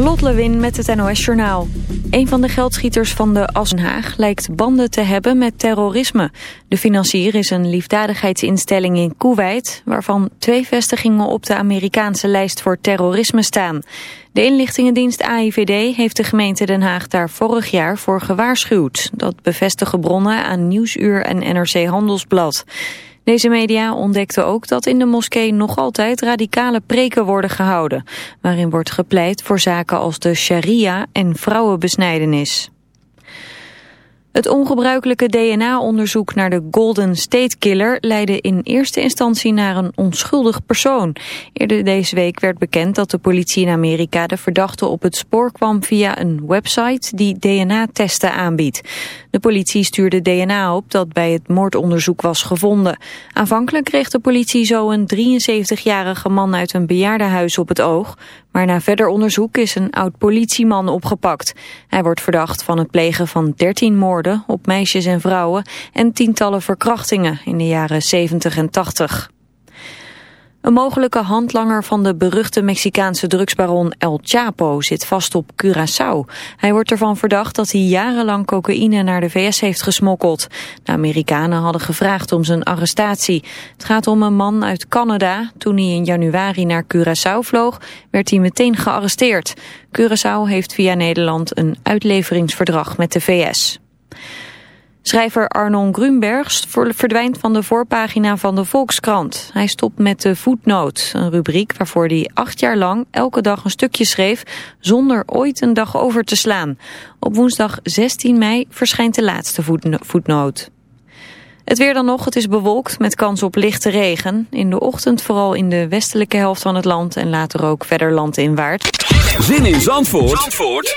Lot Lewin met het NOS Journaal. Een van de geldschieters van de Assenhaag lijkt banden te hebben met terrorisme. De financier is een liefdadigheidsinstelling in Kuwait... waarvan twee vestigingen op de Amerikaanse lijst voor terrorisme staan. De inlichtingendienst AIVD heeft de gemeente Den Haag daar vorig jaar voor gewaarschuwd. Dat bevestigen bronnen aan Nieuwsuur en NRC Handelsblad. Deze media ontdekten ook dat in de moskee nog altijd radicale preken worden gehouden, waarin wordt gepleit voor zaken als de sharia en vrouwenbesnijdenis. Het ongebruikelijke DNA-onderzoek naar de Golden State Killer leidde in eerste instantie naar een onschuldig persoon. Eerder deze week werd bekend dat de politie in Amerika de verdachte op het spoor kwam via een website die DNA-testen aanbiedt. De politie stuurde DNA op dat bij het moordonderzoek was gevonden. Aanvankelijk kreeg de politie zo een 73-jarige man uit een bejaardenhuis op het oog, maar na verder onderzoek is een oud politieman opgepakt. Hij wordt verdacht van het plegen van 13 moorden op meisjes en vrouwen en tientallen verkrachtingen in de jaren 70 en 80. Een mogelijke handlanger van de beruchte Mexicaanse drugsbaron El Chapo zit vast op Curaçao. Hij wordt ervan verdacht dat hij jarenlang cocaïne naar de VS heeft gesmokkeld. De Amerikanen hadden gevraagd om zijn arrestatie. Het gaat om een man uit Canada. Toen hij in januari naar Curaçao vloog, werd hij meteen gearresteerd. Curaçao heeft via Nederland een uitleveringsverdrag met de VS. Schrijver Arnon Grunberg verdwijnt van de voorpagina van de Volkskrant. Hij stopt met de voetnoot, een rubriek waarvoor hij acht jaar lang elke dag een stukje schreef zonder ooit een dag over te slaan. Op woensdag 16 mei verschijnt de laatste voetnoot. Het weer dan nog, het is bewolkt met kans op lichte regen. In de ochtend vooral in de westelijke helft van het land en later ook verder landinwaarts. Zin in Zandvoort, Zandvoort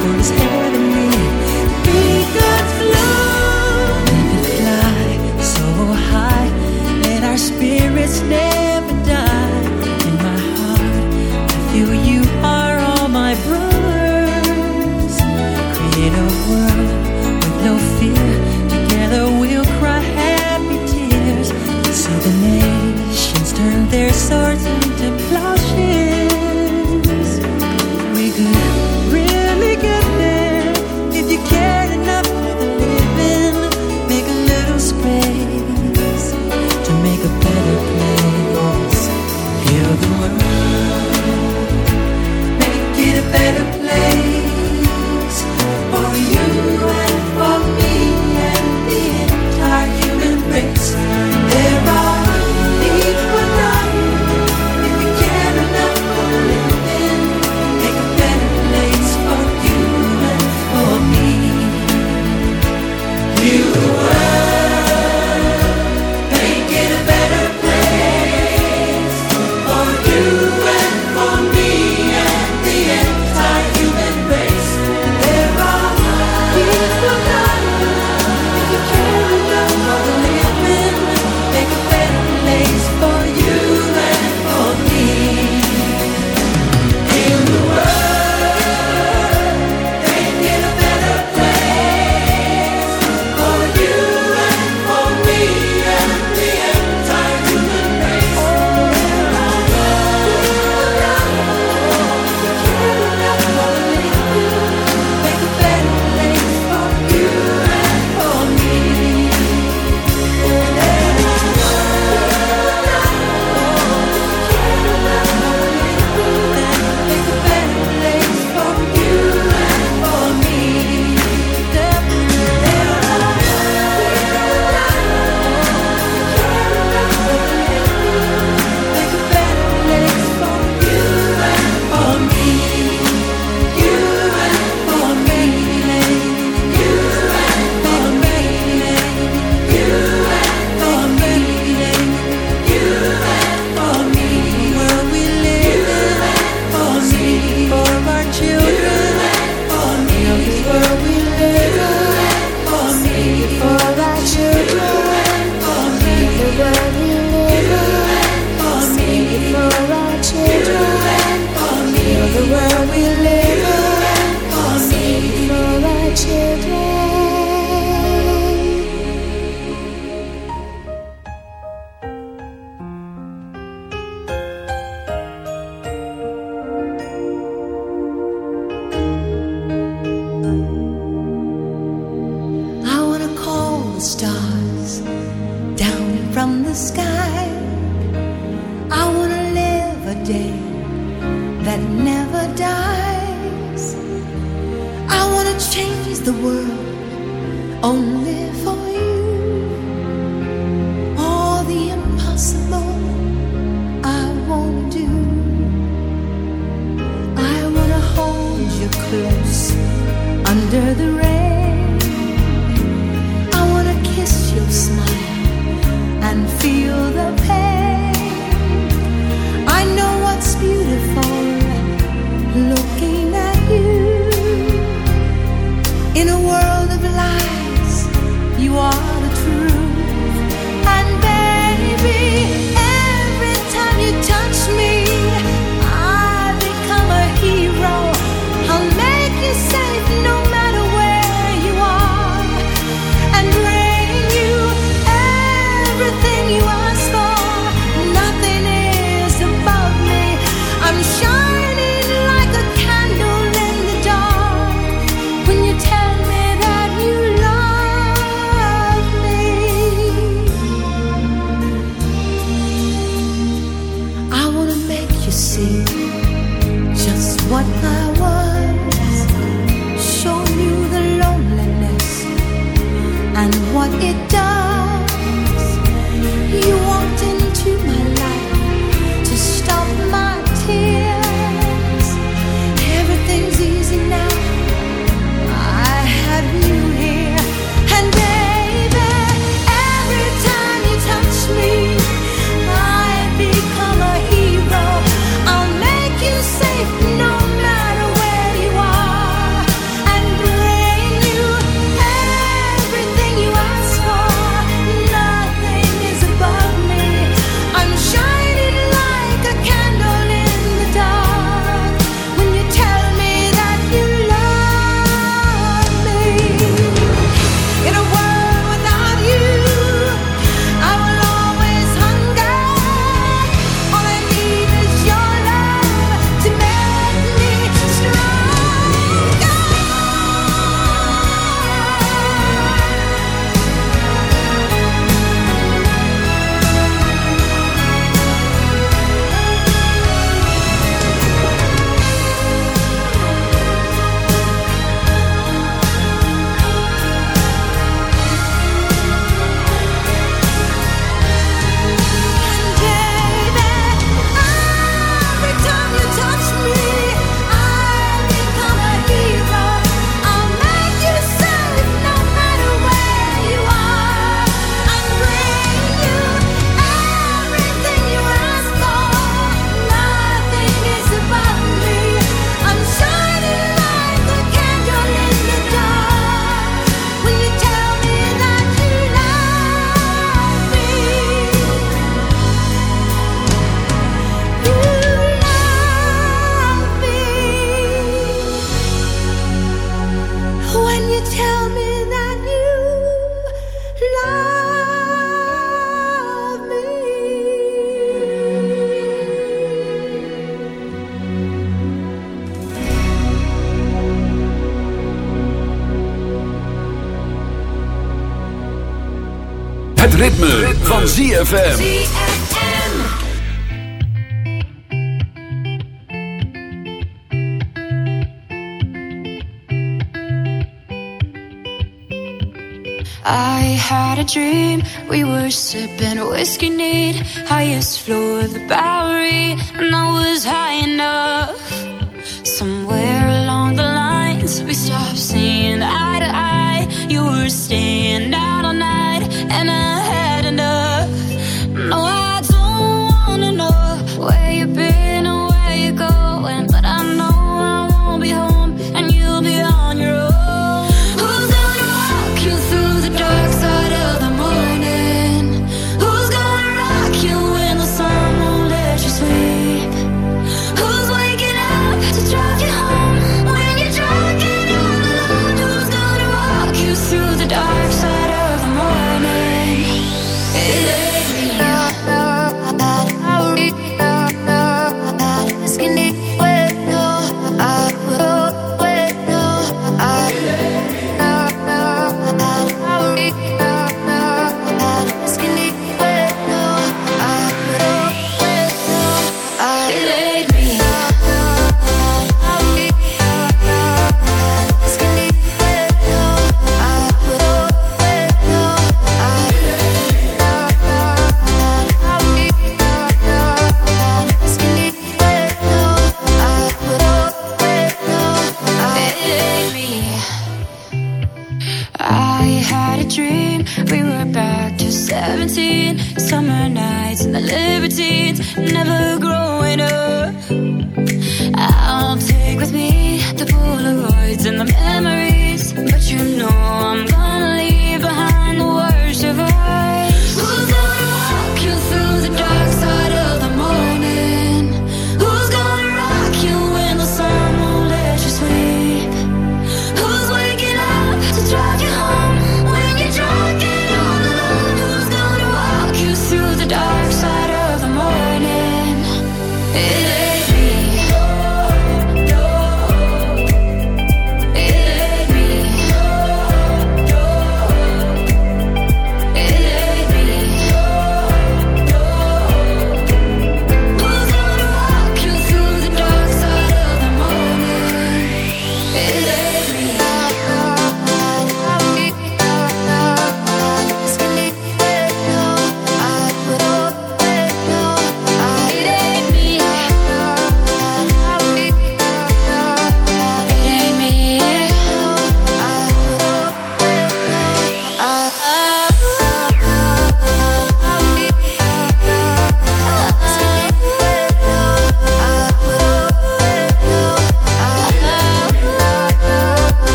for his ZFM. I had a dream. We were sipping whiskey neat. Highest floor of the bar.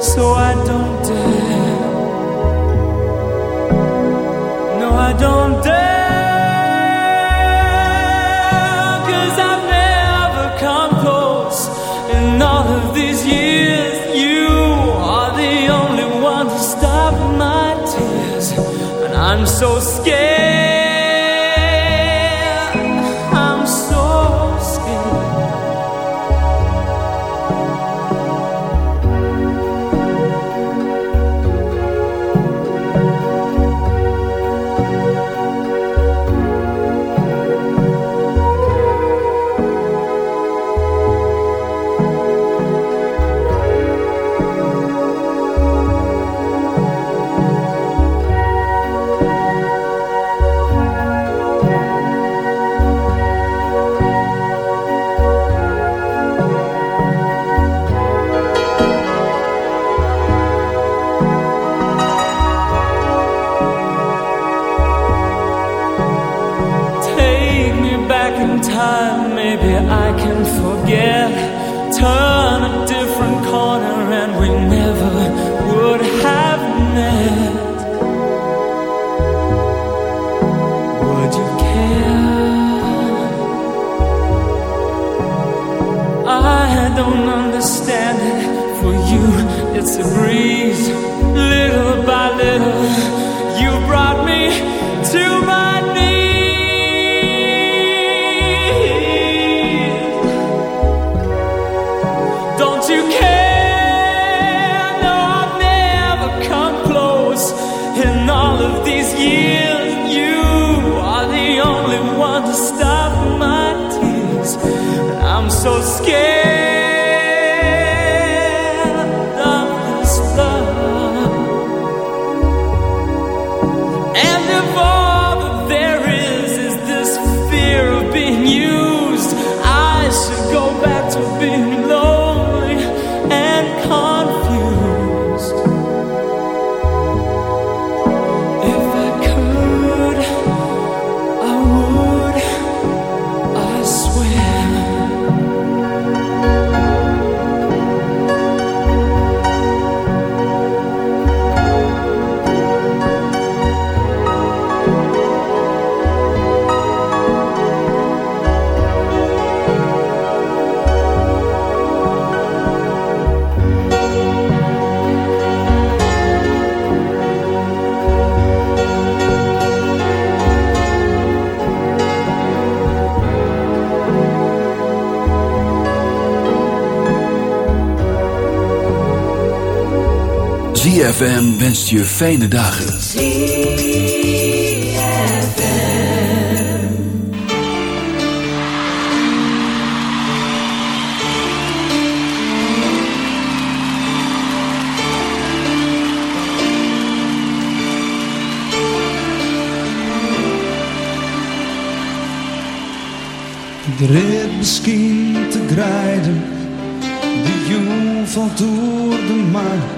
so I don't. Scared Je fijne dagen. De rit te grijden, de jong valt door de maan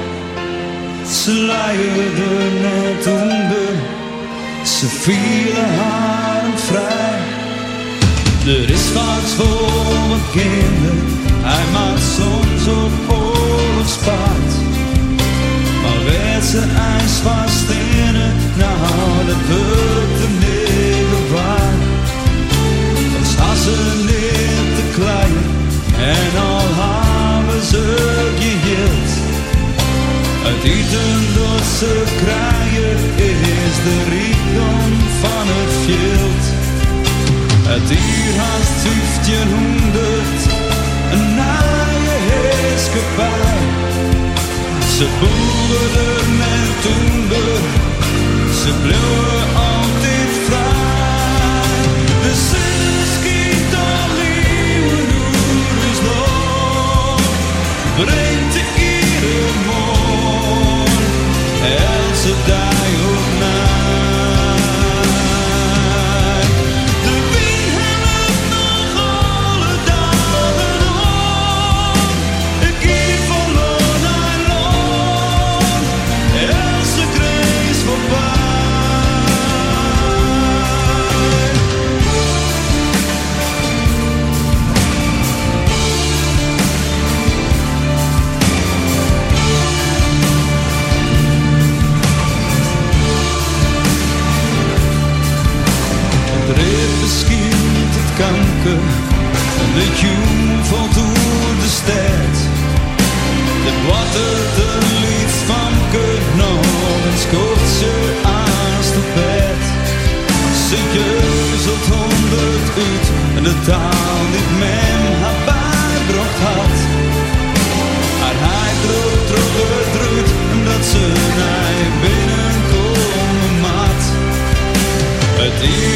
Ze luierde net onder, ze vielen haar vrij. Er is wat voor mijn kinderen, hij maakt soms op oorlogspaard. Maar werd ze ijs vast in het, nou dat de negen waar. Dan was ze niet te klein en al hebben ze geheeld. Dat ze kraaien is de rijkdom van het veld. Het hier haast 1500, een naaie heerskepaar. Ze boeren en toender, ze bleven altijd vrij. De zin schiet al is nog, brengt Beschiet het kanker de jong valt door de stad. Het water de lied van nog en ze aan de bed. Ze jeuzelt honderd uit en de taal die men haar bijbracht had. Maar hij droog, droog het dat ze naar binnenkomen maat. Het is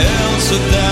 else without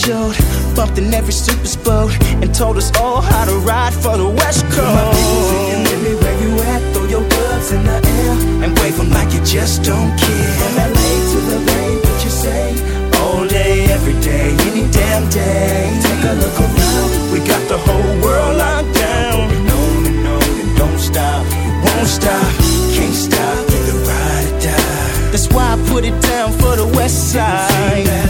Short, bumped in every super boat, and told us all how to ride for the West Coast. My people singing, Lily, where you at? Throw your gloves in the air and wave them like you just don't care. From LA to the Bay, what you say? All day, every day, any damn day. Take a look around, we got the whole world locked down. And on and on and don't stop, it won't stop, can't stop, either ride or die. That's why I put it down for the West Side.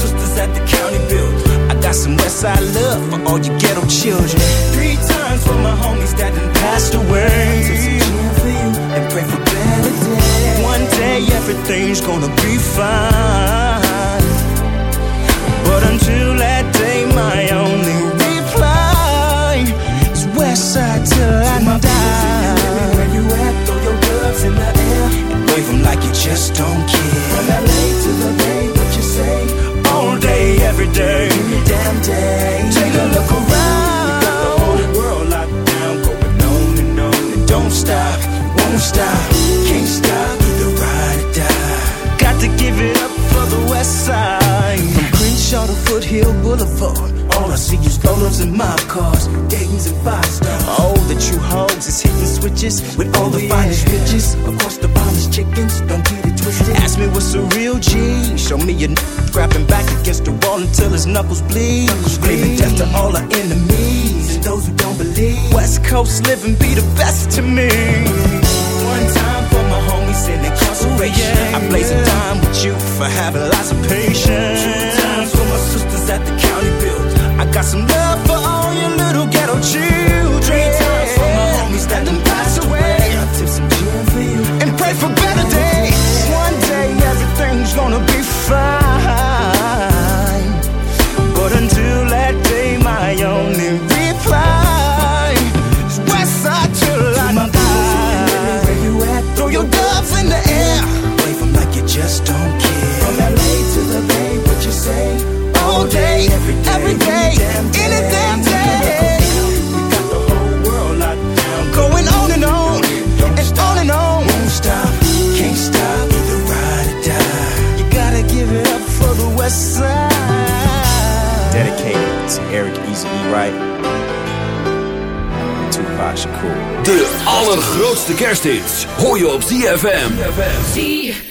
sisters at the county build. I got some Westside love for all you ghetto children. Three times for my homies that done passed away. Took some gin for you and pray for better days. One day everything's gonna be fine. But until that day, my only reply is Westside till I die. Where you at? Throw your gloves in the air and wave 'em like you just don't care. From LA to the Bay, day, every day, every damn day. Take a look around. We got the whole world locked down, going on and on and don't stop, won't stop, can't stop, either ride or die. Got to give it up for the West Side. From Crenshaw to Foothill Boulevard. All I see is rollers and mob cars, Dayton's and five stars. Oh, switches with all the finest bitches. Of course, the finest chickens, don't get it twisted. Ask me what's a real G. Show me a n- grabbing back against the wall until his knuckles bleed. Screaming death to all our enemies and those who don't believe. West Coast living be the best to me. One time for my homies in incarceration. I blaze a dime with you for having lots of patience. Two times for my sisters at the county build. I got some love for all your little ghetto children. That done passed away. And pray for better days. One day everything's gonna be fine. To Eric Easy. Wright. and Tupac Shakur. De allergrootste kersthits hoor je op ZFM. ZFM.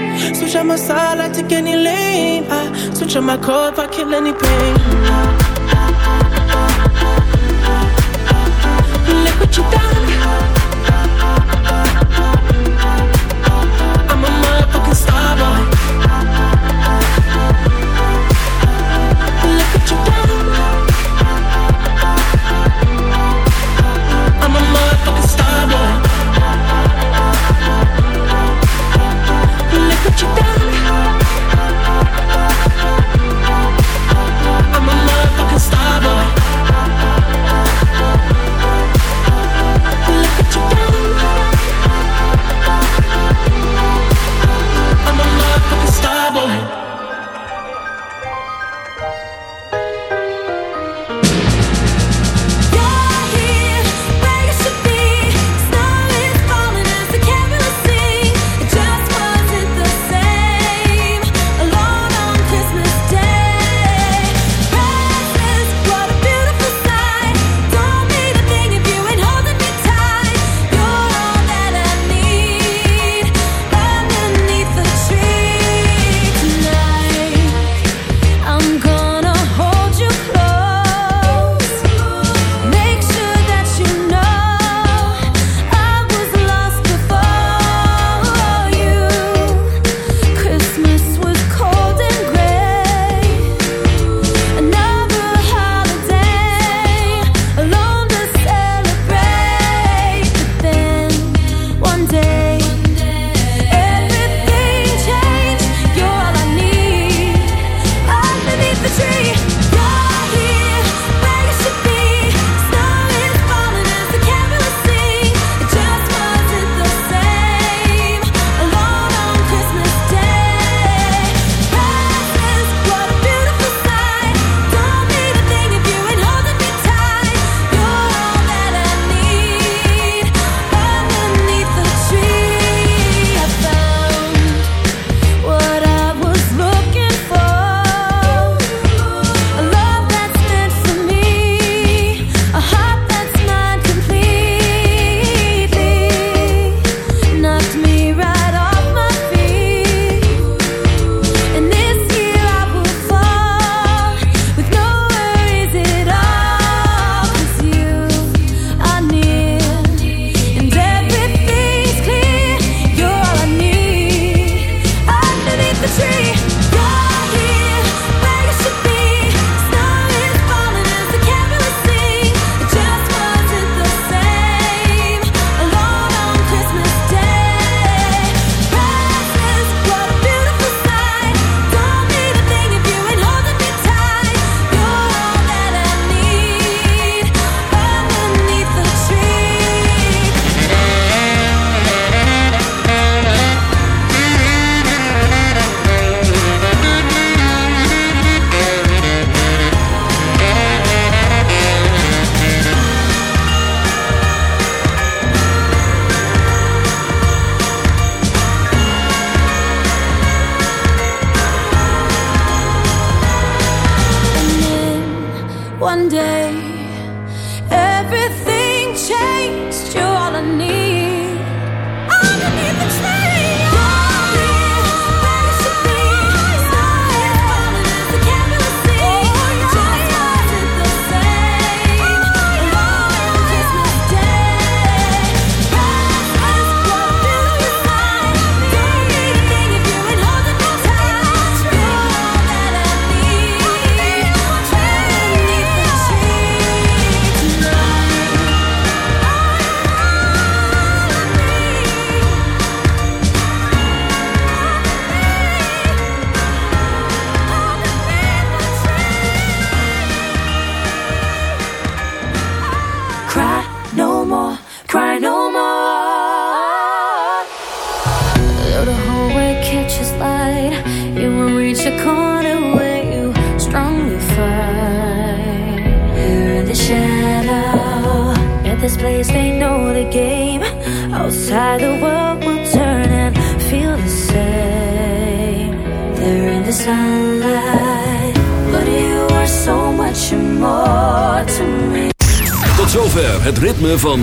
Switch on my side, I take any lane. I switch on my if I kill any pain. Ah, ah, Look what you done.